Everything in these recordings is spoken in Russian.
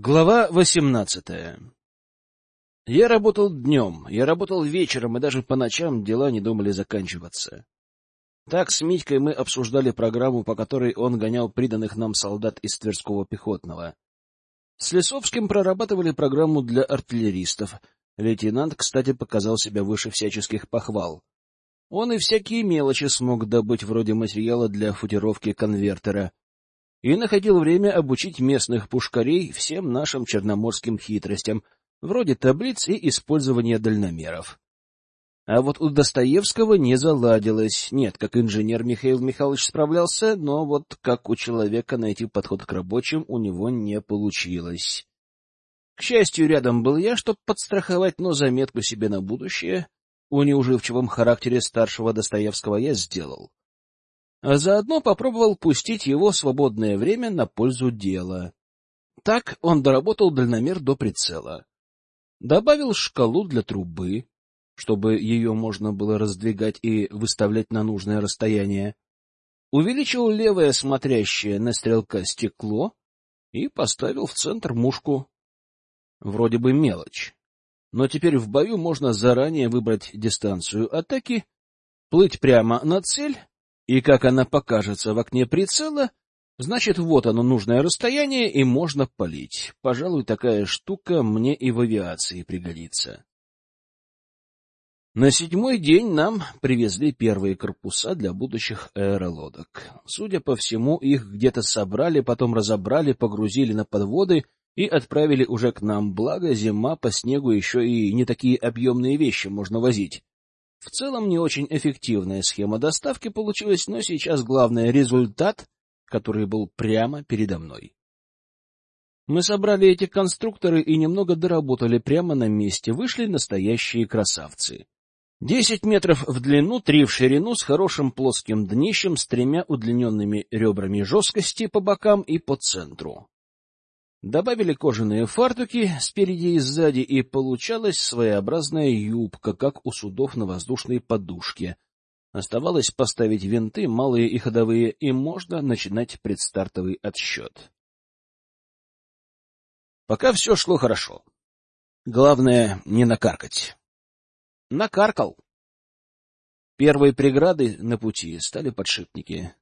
Глава восемнадцатая Я работал днем, я работал вечером, и даже по ночам дела не думали заканчиваться. Так с Митькой мы обсуждали программу, по которой он гонял приданных нам солдат из Тверского пехотного. С Лесовским прорабатывали программу для артиллеристов. Лейтенант, кстати, показал себя выше всяческих похвал. Он и всякие мелочи смог добыть вроде материала для футировки конвертера — и находил время обучить местных пушкарей всем нашим черноморским хитростям, вроде таблиц и использования дальномеров. А вот у Достоевского не заладилось. Нет, как инженер Михаил Михайлович справлялся, но вот как у человека найти подход к рабочим у него не получилось. К счастью, рядом был я, чтобы подстраховать, но заметку себе на будущее о неуживчивом характере старшего Достоевского я сделал а заодно попробовал пустить его свободное время на пользу дела. Так он доработал дальномер до прицела. Добавил шкалу для трубы, чтобы ее можно было раздвигать и выставлять на нужное расстояние. Увеличил левое смотрящее на стрелка стекло и поставил в центр мушку. Вроде бы мелочь. Но теперь в бою можно заранее выбрать дистанцию атаки, плыть прямо на цель и как она покажется в окне прицела, значит, вот оно нужное расстояние, и можно палить. Пожалуй, такая штука мне и в авиации пригодится. На седьмой день нам привезли первые корпуса для будущих аэролодок. Судя по всему, их где-то собрали, потом разобрали, погрузили на подводы и отправили уже к нам, благо зима по снегу еще и не такие объемные вещи можно возить. В целом не очень эффективная схема доставки получилась, но сейчас главный результат, который был прямо передо мной. Мы собрали эти конструкторы и немного доработали прямо на месте, вышли настоящие красавцы. Десять метров в длину, три в ширину, с хорошим плоским днищем, с тремя удлиненными ребрами жесткости по бокам и по центру. Добавили кожаные фартуки спереди и сзади, и получалась своеобразная юбка, как у судов на воздушной подушке. Оставалось поставить винты, малые и ходовые, и можно начинать предстартовый отсчет. Пока все шло хорошо. Главное — не накаркать. Накаркал. Первой преградой на пути стали подшипники.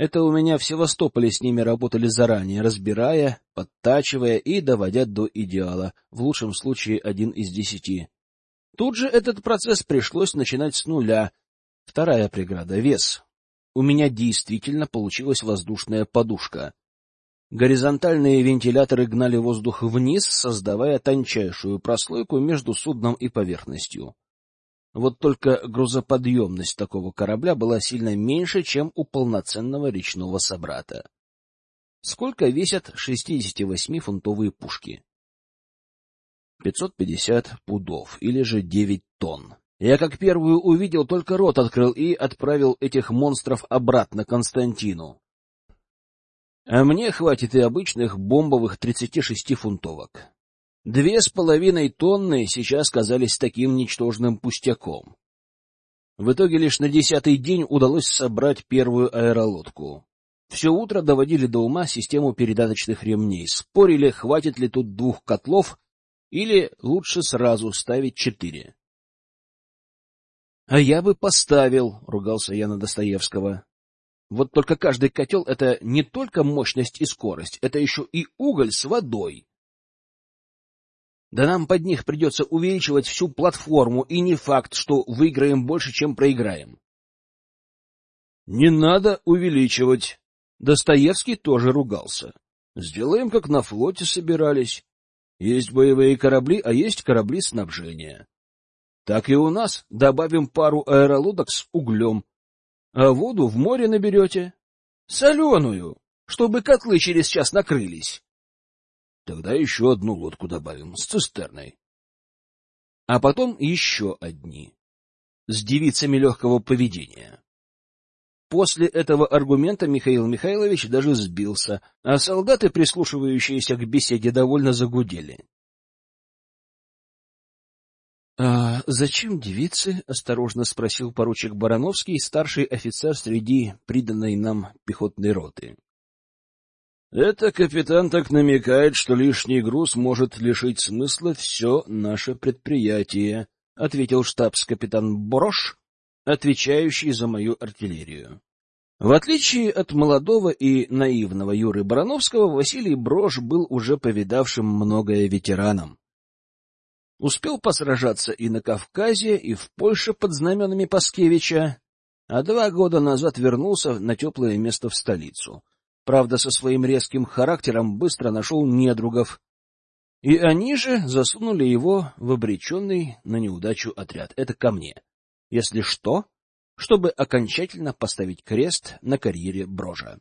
Это у меня в Севастополе с ними работали заранее, разбирая, подтачивая и доводя до идеала, в лучшем случае один из десяти. Тут же этот процесс пришлось начинать с нуля. Вторая преграда — вес. У меня действительно получилась воздушная подушка. Горизонтальные вентиляторы гнали воздух вниз, создавая тончайшую прослойку между судном и поверхностью. Вот только грузоподъемность такого корабля была сильно меньше, чем у полноценного речного собрата. Сколько весят 68-фунтовые пушки? 550 пудов, или же 9 тонн. Я как первую увидел, только рот открыл и отправил этих монстров обратно Константину. А мне хватит и обычных бомбовых 36-фунтовок. Две с половиной тонны сейчас казались таким ничтожным пустяком. В итоге лишь на десятый день удалось собрать первую аэролодку. Все утро доводили до ума систему передаточных ремней, спорили, хватит ли тут двух котлов, или лучше сразу ставить четыре. — А я бы поставил, — ругался я на Достоевского. Вот только каждый котел — это не только мощность и скорость, это еще и уголь с водой. Да нам под них придется увеличивать всю платформу, и не факт, что выиграем больше, чем проиграем. Не надо увеличивать. Достоевский тоже ругался. Сделаем, как на флоте собирались. Есть боевые корабли, а есть корабли снабжения. Так и у нас добавим пару аэролодок с углем. А воду в море наберете. Соленую, чтобы котлы через час накрылись. Тогда еще одну лодку добавим с цистерной. А потом еще одни. С девицами легкого поведения. После этого аргумента Михаил Михайлович даже сбился, а солдаты, прислушивающиеся к беседе, довольно загудели. — А зачем девицы? — осторожно спросил поручик Барановский, старший офицер среди приданной нам пехотной роты. Это капитан так намекает, что лишний груз может лишить смысла все наше предприятие, — ответил штабс-капитан Брош, отвечающий за мою артиллерию. В отличие от молодого и наивного Юры Барановского, Василий Брош был уже повидавшим многое ветераном. Успел посражаться и на Кавказе, и в Польше под знаменами Паскевича, а два года назад вернулся на теплое место в столицу — Правда, со своим резким характером быстро нашел недругов, и они же засунули его в обреченный на неудачу отряд. Это ко мне. Если что, чтобы окончательно поставить крест на карьере Брожа.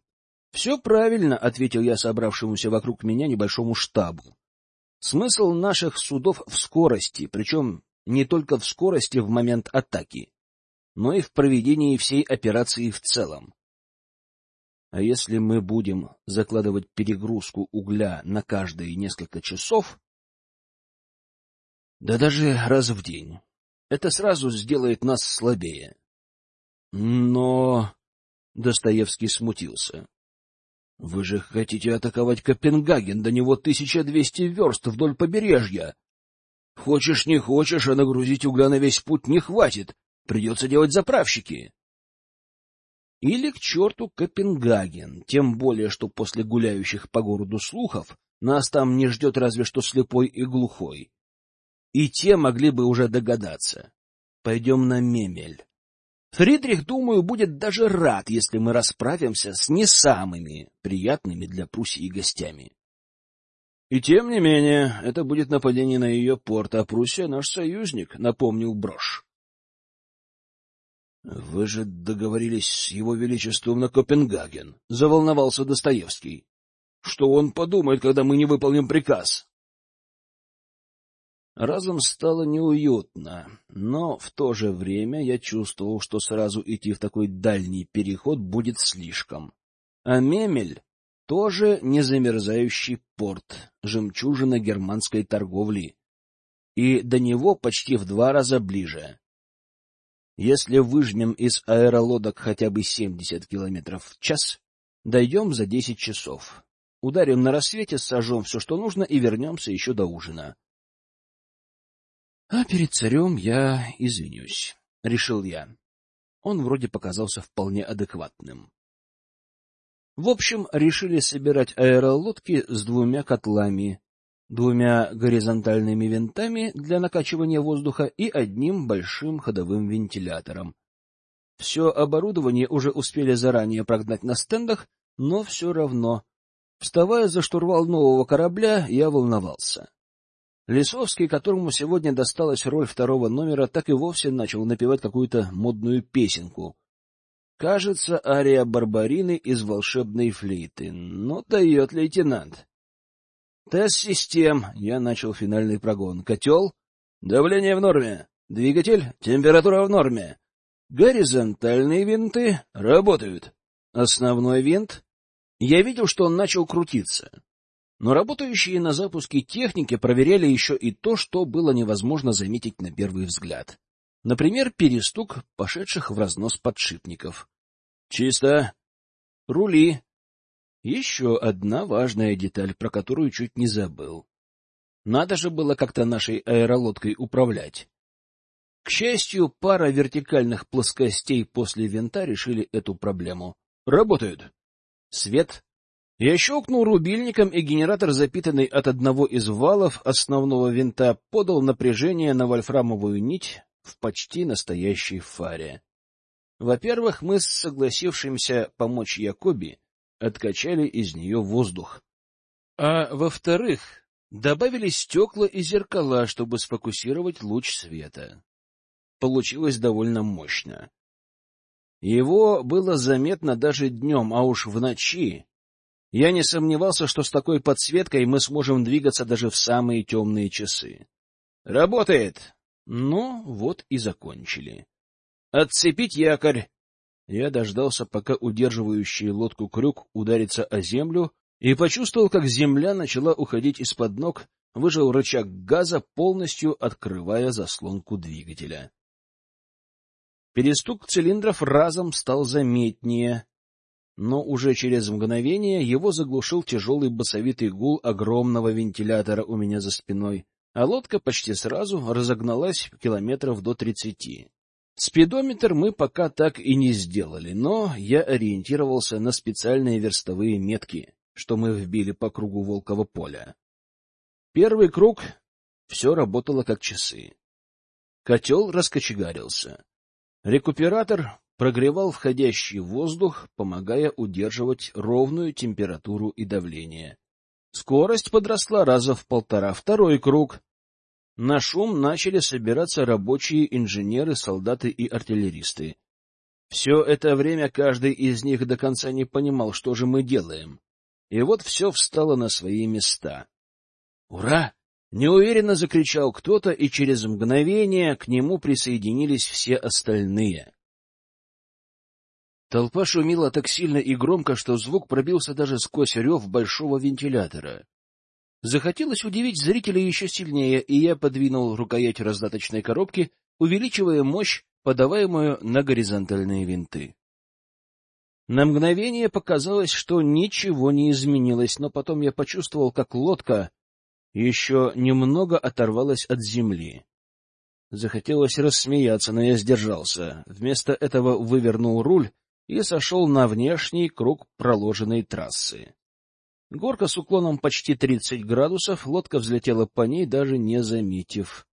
— Все правильно, — ответил я собравшемуся вокруг меня небольшому штабу. Смысл наших судов в скорости, причем не только в скорости в момент атаки, но и в проведении всей операции в целом. А если мы будем закладывать перегрузку угля на каждые несколько часов, да даже раз в день, это сразу сделает нас слабее. Но... Достоевский смутился. Вы же хотите атаковать Копенгаген, до него 1200 верст вдоль побережья. Хочешь, не хочешь, а нагрузить угля на весь путь не хватит. Придется делать заправщики. Или к черту Копенгаген, тем более, что после гуляющих по городу слухов нас там не ждет разве что слепой и глухой. И те могли бы уже догадаться. Пойдем на Мемель. Фридрих, думаю, будет даже рад, если мы расправимся с не самыми приятными для Пруссии гостями. И тем не менее, это будет нападение на ее порт, а Пруссия — наш союзник, — напомнил Брош. — Вы же договорились с его величеством на Копенгаген, — заволновался Достоевский. — Что он подумает, когда мы не выполним приказ? Разом стало неуютно, но в то же время я чувствовал, что сразу идти в такой дальний переход будет слишком. А Мемель тоже незамерзающий порт, жемчужина германской торговли, и до него почти в два раза ближе. Если выжмем из аэролодок хотя бы 70 километров в час, дойдем за 10 часов. Ударим на рассвете, сожжем все, что нужно, и вернемся еще до ужина. А перед царем я извинюсь, — решил я. Он вроде показался вполне адекватным. В общем, решили собирать аэролодки с двумя котлами, двумя горизонтальными винтами для накачивания воздуха и одним большим ходовым вентилятором. Все оборудование уже успели заранее прогнать на стендах, но все равно, вставая за штурвал нового корабля, я волновался. Лисовский, которому сегодня досталась роль второго номера, так и вовсе начал напевать какую-то модную песенку. Кажется, ария Барбарины из волшебной флейты. Ну, дает лейтенант. Тест систем. Я начал финальный прогон. Котел. Давление в норме. Двигатель. Температура в норме. Горизонтальные винты работают. Основной винт. Я видел, что он начал крутиться. Но работающие на запуске техники проверяли еще и то, что было невозможно заметить на первый взгляд. Например, перестук пошедших в разнос подшипников. Чисто. Рули. Еще одна важная деталь, про которую чуть не забыл. Надо же было как-то нашей аэролодкой управлять. К счастью, пара вертикальных плоскостей после винта решили эту проблему. Работают. Свет. Я щелкнул рубильником, и генератор, запитанный от одного из валов основного винта, подал напряжение на вольфрамовую нить в почти настоящей фаре. Во-первых, мы с согласившимся помочь Якоби откачали из нее воздух. А во-вторых, добавили стекла и зеркала, чтобы сфокусировать луч света. Получилось довольно мощно. Его было заметно даже днем, а уж в ночи. Я не сомневался, что с такой подсветкой мы сможем двигаться даже в самые темные часы. Работает! Ну, вот и закончили. Отцепить якорь, я дождался, пока удерживающий лодку крюк ударится о землю, и почувствовал, как земля начала уходить из-под ног, выжал рычаг газа, полностью открывая заслонку двигателя. Перестук цилиндров разом стал заметнее, но уже через мгновение его заглушил тяжелый басовитый гул огромного вентилятора у меня за спиной, а лодка почти сразу разогналась километров до тридцати. Спидометр мы пока так и не сделали, но я ориентировался на специальные верстовые метки, что мы вбили по кругу Волкова поля. Первый круг — все работало как часы. Котел раскочегарился. Рекуператор прогревал входящий воздух, помогая удерживать ровную температуру и давление. Скорость подросла раза в полтора. Второй круг. На шум начали собираться рабочие инженеры, солдаты и артиллеристы. Все это время каждый из них до конца не понимал, что же мы делаем. И вот все встало на свои места. «Ура!» — неуверенно закричал кто-то, и через мгновение к нему присоединились все остальные. Толпа шумела так сильно и громко, что звук пробился даже сквозь рев большого вентилятора. Захотелось удивить зрителей еще сильнее, и я подвинул рукоять раздаточной коробки, увеличивая мощь, подаваемую на горизонтальные винты. На мгновение показалось, что ничего не изменилось, но потом я почувствовал, как лодка еще немного оторвалась от земли. Захотелось рассмеяться, но я сдержался. Вместо этого вывернул руль и сошел на внешний круг проложенной трассы. Горка с уклоном почти 30 градусов, лодка взлетела по ней, даже не заметив.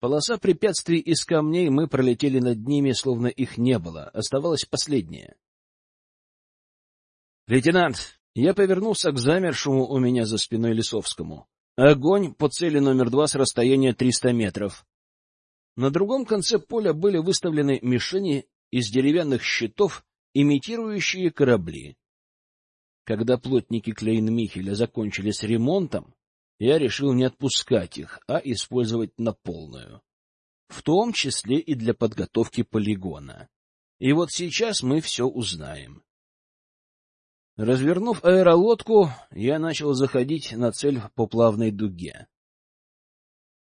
Полоса препятствий из камней, мы пролетели над ними, словно их не было. Оставалось последнее. «Лейтенант!» Я повернулся к замершему у меня за спиной Лисовскому. Огонь по цели номер два с расстояния 300 метров. На другом конце поля были выставлены мишени из деревянных щитов, имитирующие корабли. Когда плотники Клейн-Михеля закончили с ремонтом, я решил не отпускать их, а использовать на полную. В том числе и для подготовки полигона. И вот сейчас мы все узнаем. Развернув аэролодку, я начал заходить на цель по плавной дуге.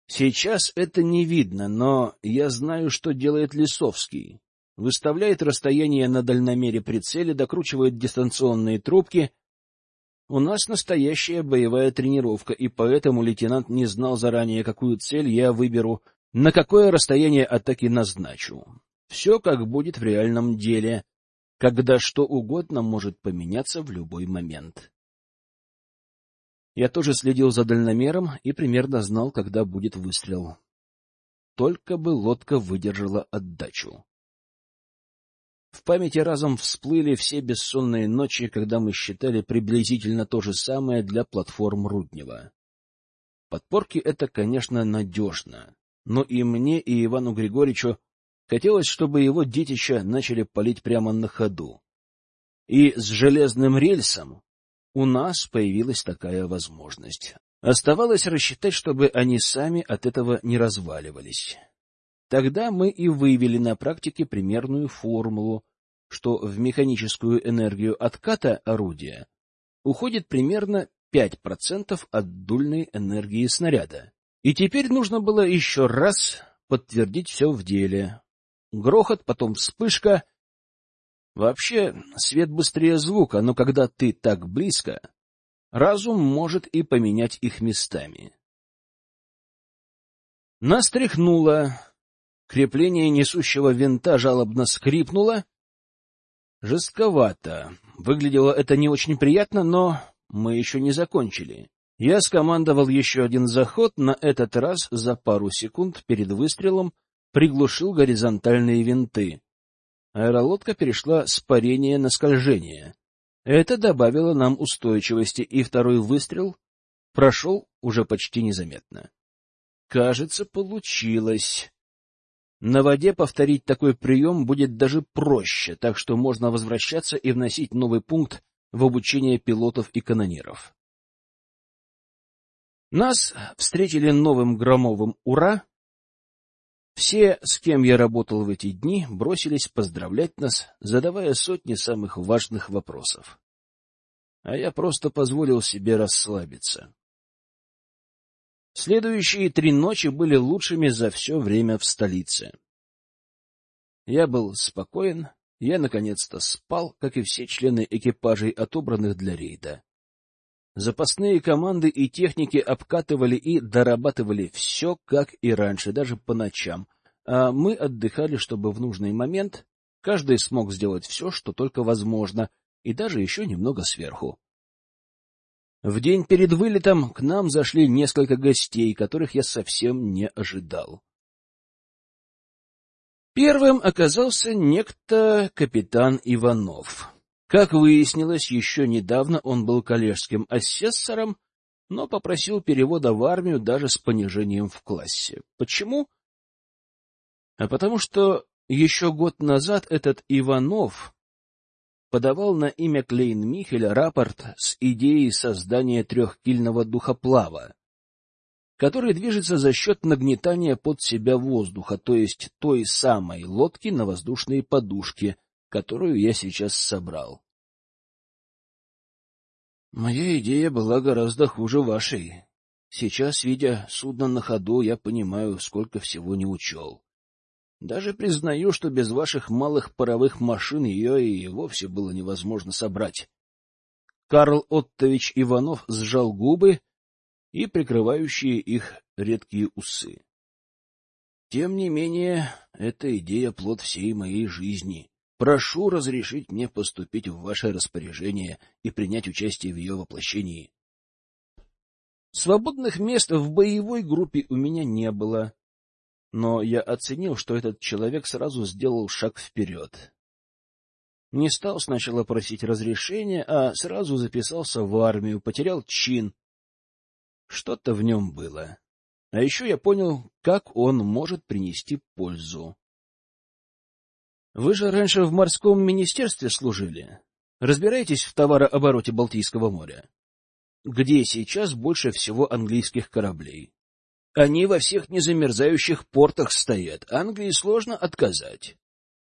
Сейчас это не видно, но я знаю, что делает Лисовский. Выставляет расстояние на дальномере прицеле, докручивает дистанционные трубки. У нас настоящая боевая тренировка, и поэтому лейтенант не знал заранее, какую цель я выберу, на какое расстояние атаки назначу. Все как будет в реальном деле когда что угодно может поменяться в любой момент. Я тоже следил за дальномером и примерно знал, когда будет выстрел. Только бы лодка выдержала отдачу. В памяти разом всплыли все бессонные ночи, когда мы считали приблизительно то же самое для платформ Руднева. Подпорки — это, конечно, надежно, но и мне, и Ивану Григорьевичу Хотелось, чтобы его детища начали палить прямо на ходу. И с железным рельсом у нас появилась такая возможность. Оставалось рассчитать, чтобы они сами от этого не разваливались. Тогда мы и вывели на практике примерную формулу, что в механическую энергию отката орудия уходит примерно 5% от дульной энергии снаряда. И теперь нужно было еще раз подтвердить все в деле, Грохот, потом вспышка. Вообще, свет быстрее звука, но когда ты так близко, разум может и поменять их местами. Нас тряхнуло. Крепление несущего винта жалобно скрипнуло. Жестковато. Выглядело это не очень приятно, но мы еще не закончили. Я скомандовал еще один заход, на этот раз за пару секунд перед выстрелом приглушил горизонтальные винты. Аэролодка перешла с парения на скольжение. Это добавило нам устойчивости, и второй выстрел прошел уже почти незаметно. Кажется, получилось. На воде повторить такой прием будет даже проще, так что можно возвращаться и вносить новый пункт в обучение пилотов и канониров. Нас встретили новым громовым «Ура!» Все, с кем я работал в эти дни, бросились поздравлять нас, задавая сотни самых важных вопросов. А я просто позволил себе расслабиться. Следующие три ночи были лучшими за все время в столице. Я был спокоен я наконец-то спал, как и все члены экипажей, отобранных для рейда. Запасные команды и техники обкатывали и дорабатывали все, как и раньше, даже по ночам, а мы отдыхали, чтобы в нужный момент каждый смог сделать все, что только возможно, и даже еще немного сверху. В день перед вылетом к нам зашли несколько гостей, которых я совсем не ожидал. Первым оказался некто капитан Иванов. Как выяснилось, еще недавно он был коллежским асессором, но попросил перевода в армию даже с понижением в классе. Почему? А потому что еще год назад этот Иванов подавал на имя Клейн-Михеля рапорт с идеей создания трехкильного духоплава, который движется за счет нагнетания под себя воздуха, то есть той самой лодки на воздушные подушки, которую я сейчас собрал. Моя идея была гораздо хуже вашей. Сейчас, видя судно на ходу, я понимаю, сколько всего не учел. Даже признаю, что без ваших малых паровых машин ее и вовсе было невозможно собрать. Карл Оттович Иванов сжал губы и прикрывающие их редкие усы. Тем не менее, эта идея — плод всей моей жизни. Прошу разрешить мне поступить в ваше распоряжение и принять участие в ее воплощении. Свободных мест в боевой группе у меня не было, но я оценил, что этот человек сразу сделал шаг вперед. Не стал сначала просить разрешения, а сразу записался в армию, потерял чин. Что-то в нем было. А еще я понял, как он может принести пользу. Вы же раньше в морском министерстве служили. Разбираетесь в товарообороте Балтийского моря? Где сейчас больше всего английских кораблей? Они во всех незамерзающих портах стоят. Англии сложно отказать.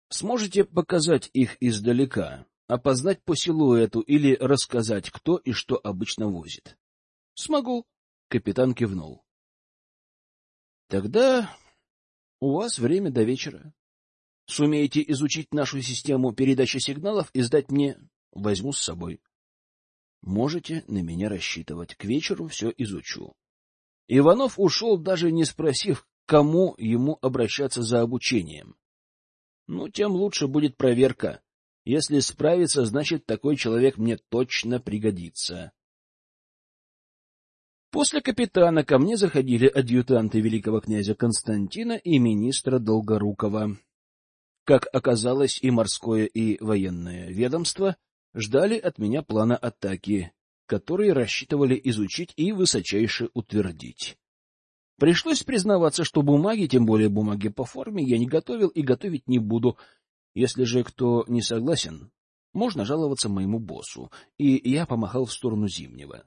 Сможете показать их издалека, опознать по силуэту или рассказать, кто и что обычно возит? — Смогу, — капитан кивнул. — Тогда у вас время до вечера. Сумеете изучить нашу систему передачи сигналов и сдать мне, возьму с собой. Можете на меня рассчитывать. К вечеру все изучу. Иванов ушел, даже не спросив, кому ему обращаться за обучением. Ну, тем лучше будет проверка. Если справится, значит, такой человек мне точно пригодится. После капитана ко мне заходили адъютанты великого князя Константина и министра Долгорукова. Как оказалось, и морское, и военное ведомство ждали от меня плана атаки, которые рассчитывали изучить и высочайше утвердить. Пришлось признаваться, что бумаги, тем более бумаги по форме, я не готовил и готовить не буду. Если же кто не согласен, можно жаловаться моему боссу, и я помахал в сторону Зимнего.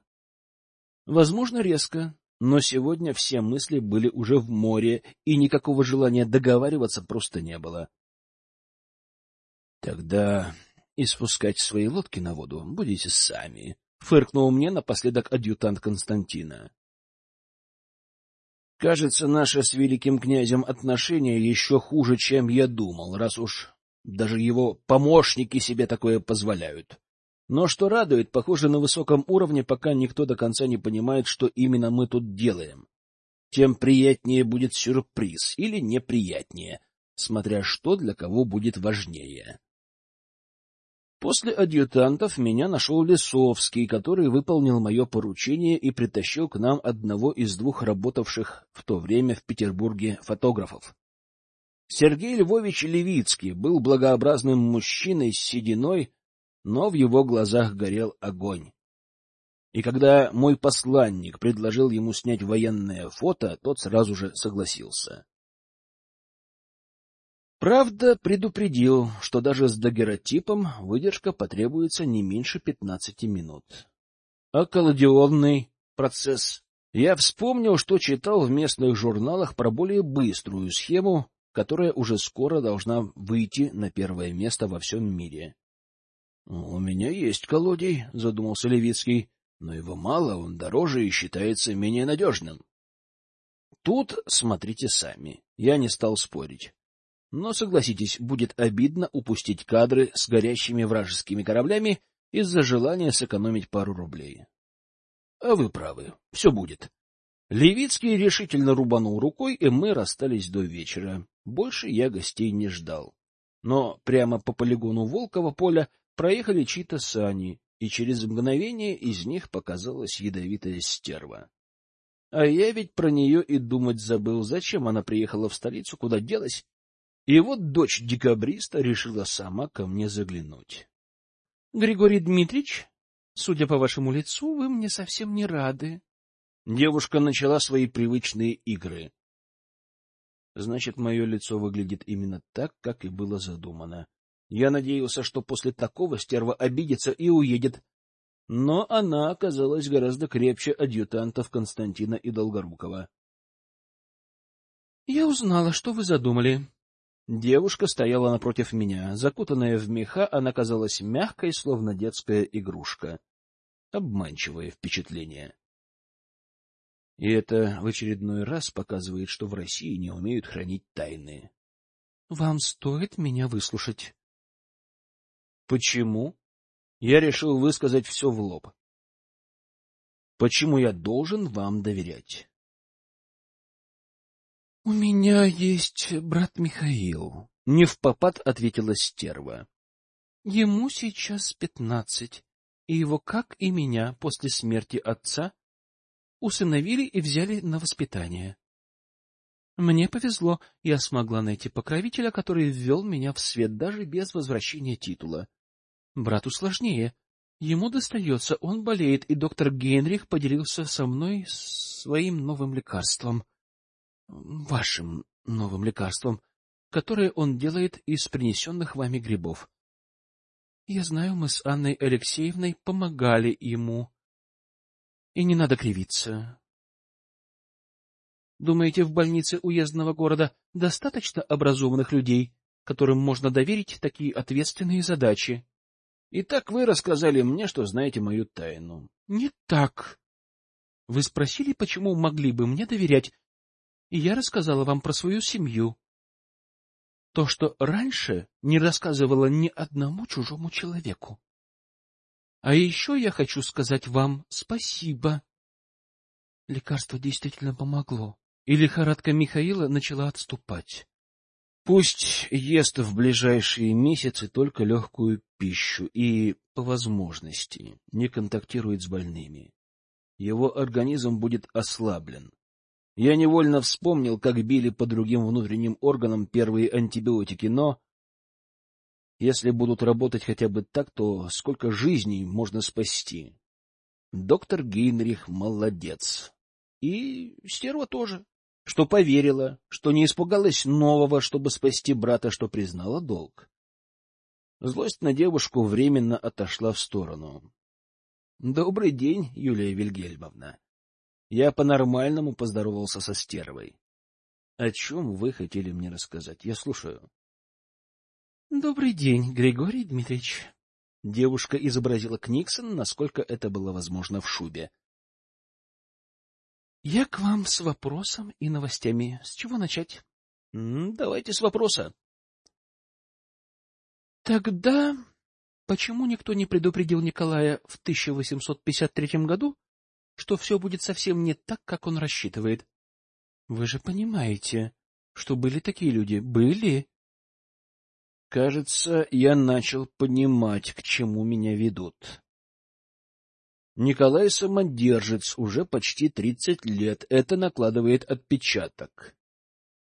Возможно, резко, но сегодня все мысли были уже в море, и никакого желания договариваться просто не было. — Тогда и спускать свои лодки на воду будете сами, — фыркнул мне напоследок адъютант Константина. Кажется, наше с великим князем отношение еще хуже, чем я думал, раз уж даже его помощники себе такое позволяют. Но что радует, похоже, на высоком уровне, пока никто до конца не понимает, что именно мы тут делаем. Тем приятнее будет сюрприз или неприятнее, смотря что для кого будет важнее. После адъютантов меня нашел Лесовский, который выполнил мое поручение и притащил к нам одного из двух работавших в то время в Петербурге фотографов. Сергей Львович Левицкий был благообразным мужчиной с сединой, но в его глазах горел огонь. И когда мой посланник предложил ему снять военное фото, тот сразу же согласился. Правда, предупредил, что даже с дагеротипом выдержка потребуется не меньше пятнадцати минут. А колодионный процесс? Я вспомнил, что читал в местных журналах про более быструю схему, которая уже скоро должна выйти на первое место во всем мире. — У меня есть колодий, — задумался Левицкий, — но его мало, он дороже и считается менее надежным. Тут смотрите сами. Я не стал спорить. Но, согласитесь, будет обидно упустить кадры с горящими вражескими кораблями из-за желания сэкономить пару рублей. А вы правы, все будет. Левицкий решительно рубанул рукой, и мы расстались до вечера. Больше я гостей не ждал. Но прямо по полигону Волкова поля проехали чьи-то сани, и через мгновение из них показалась ядовитая стерва. А я ведь про нее и думать забыл, зачем она приехала в столицу, куда делась. И вот дочь декабриста решила сама ко мне заглянуть. — Григорий Дмитриевич, судя по вашему лицу, вы мне совсем не рады. Девушка начала свои привычные игры. Значит, мое лицо выглядит именно так, как и было задумано. Я надеялся, что после такого стерва обидится и уедет. Но она оказалась гораздо крепче адъютантов Константина и Долгорукова. — Я узнала, что вы задумали. Девушка стояла напротив меня. Закутанная в меха, она казалась мягкой, словно детская игрушка. Обманчивое впечатление. И это в очередной раз показывает, что в России не умеют хранить тайны. — Вам стоит меня выслушать. — Почему? Я решил высказать все в лоб. — Почему я должен вам доверять? — У меня есть брат Михаил, — не в попад ответила стерва. — Ему сейчас пятнадцать, и его, как и меня, после смерти отца, усыновили и взяли на воспитание. Мне повезло, я смогла найти покровителя, который ввел меня в свет даже без возвращения титула. Брату сложнее. Ему достается, он болеет, и доктор Генрих поделился со мной своим новым лекарством. Вашим новым лекарством, которое он делает из принесенных вами грибов. Я знаю, мы с Анной Алексеевной помогали ему. И не надо кривиться. Думаете, в больнице уездного города достаточно образованных людей, которым можно доверить такие ответственные задачи? И так вы рассказали мне, что знаете мою тайну. Не так. Вы спросили, почему могли бы мне доверять, и я рассказала вам про свою семью. То, что раньше не рассказывала ни одному чужому человеку. А еще я хочу сказать вам спасибо. Лекарство действительно помогло, и лихорадка Михаила начала отступать. Пусть ест в ближайшие месяцы только легкую пищу и, по возможности, не контактирует с больными. Его организм будет ослаблен. Я невольно вспомнил, как били по другим внутренним органам первые антибиотики, но если будут работать хотя бы так, то сколько жизней можно спасти? Доктор Гейнрих молодец. И стерва тоже, что поверила, что не испугалась нового, чтобы спасти брата, что признала долг. Злость на девушку временно отошла в сторону. — Добрый день, Юлия Вильгельмовна. Я по-нормальному поздоровался со стервой. — О чем вы хотели мне рассказать? Я слушаю. — Добрый день, Григорий Дмитриевич. Девушка изобразила Книксон, насколько это было возможно в шубе. — Я к вам с вопросом и новостями. С чего начать? — Давайте с вопроса. — Тогда почему никто не предупредил Николая в 1853 году, что все будет совсем не так, как он рассчитывает? Вы же понимаете, что были такие люди. Были. Кажется, я начал понимать, к чему меня ведут. Николай Самодержец уже почти тридцать лет, это накладывает отпечаток.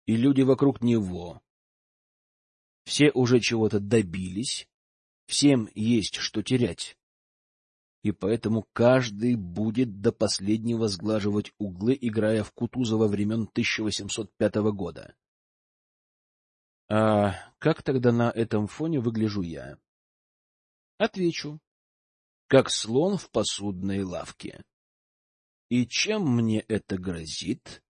И люди вокруг него. Все уже чего-то добились, всем есть что терять. И поэтому каждый будет до последнего сглаживать углы, играя в Кутузова времен 1805 года. А как тогда на этом фоне выгляжу я? Отвечу. Как слон в посудной лавке. И чем мне это грозит?